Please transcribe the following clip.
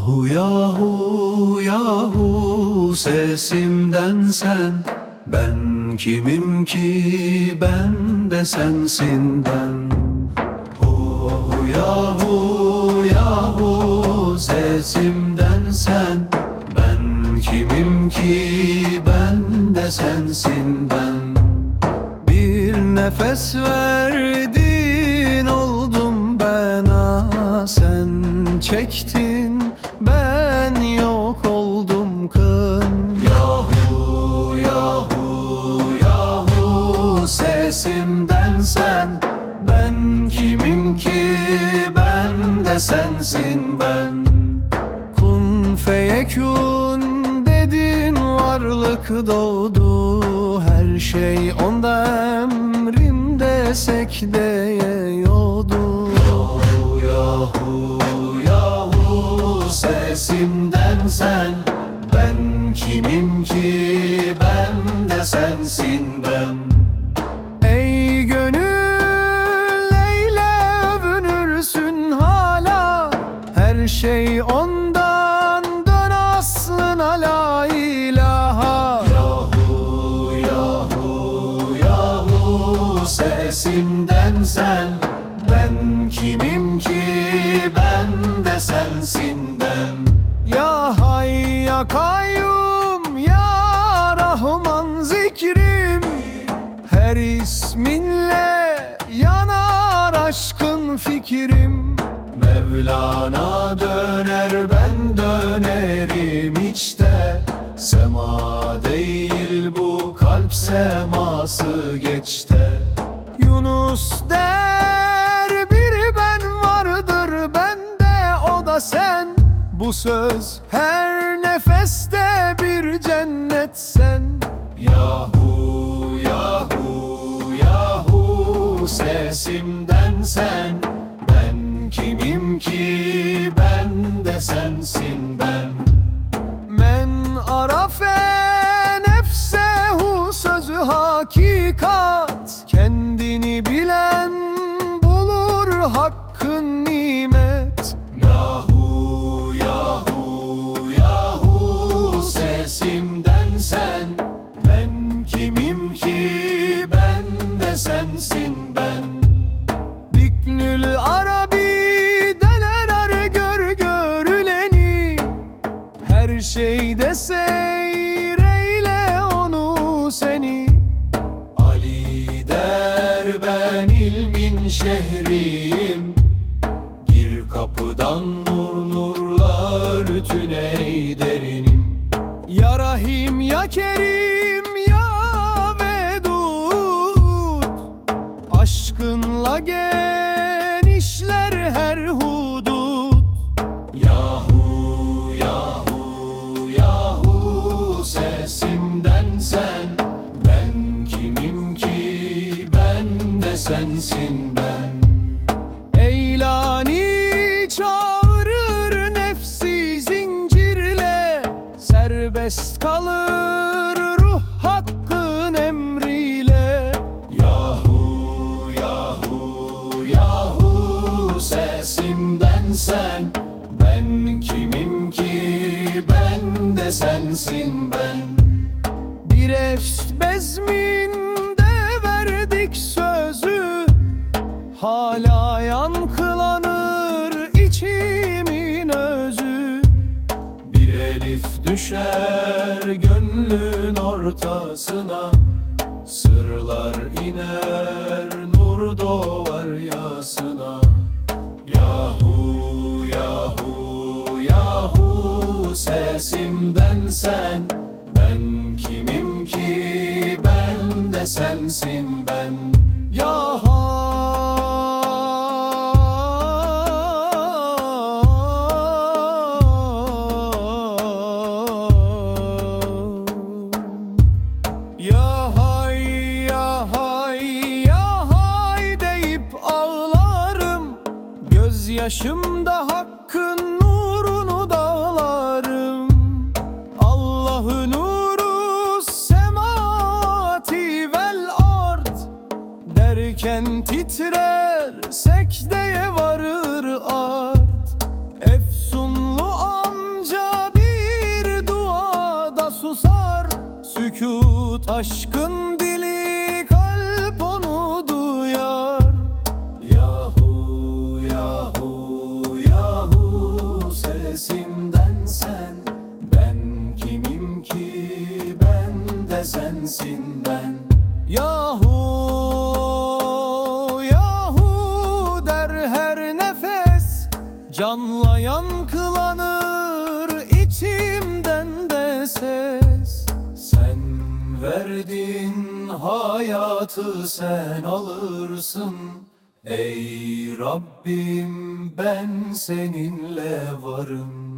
Yahu yahu yahu sesimden sen. Ben kimim ki ben de sensin ben Oh yahu yahu sesimden sen. Ben kimim ki ben de sensin ben Bir nefes verdin oldum ben ah sen çektin sensin ben. Kun feyekun dedin varlık doğdu. Her şey onda emrimde sekdeyiyordu Yahu yahu yahu sesimden sen. Ben kimim ki ben de sensin sen. Ben kimim ki? Ben de sensin ben. Ya hay ya kayyum ya rahman zikrim. Her isminle yanar aşkın fikrim. Mevlana döner ben dönerim içte Sema değil bu kalp seması geçte Yunus der biri ben vardır bende o da sen. Bu söz her nefeste bir cennet sen. Yahu yahu yahu sesimden sen. Ben kimim ki ben de sensin ben. Men arafe nefsehu sözü hakikat nimet. Yahu yahu yahu sesimden sen. Ben kimim ki ben de sensin ben. Biknül Arabi deneler gör görüleni. Her şeyde seyreyle onu seni. Ali der ben ilmin şehriyim nur nurlar tüney derinim. Ya Rahim ya Kerim ya Vedud. Aşkınla genişler her hudut. Yahu yahu yahu sesimden sen. Ben kimim ki ben de sensin sensin ben. Bir efs bezminde verdik sözü. Hala yankılanır içimin özü. Bir elif düşer gönlün ortasına. Sırlar iner nur doğar yasına yahu sesimden sen. Ben kimim ki ben de sensin ben. Ya Ya hay ya hay ya hay deyip ağlarım. Gözyaşımda hakkın Titrer sekdeye varır art. Efsunlu amca bir duada susar. Sükut aşkın dili kalp onu duyar. Yahu yahu yahu sesimden sen. Ben kimim ki ben de sensin ben. Yahu Canla yankılanır içimden de ses. Sen verdin hayatı sen alırsın. Ey Rabbim ben seninle varım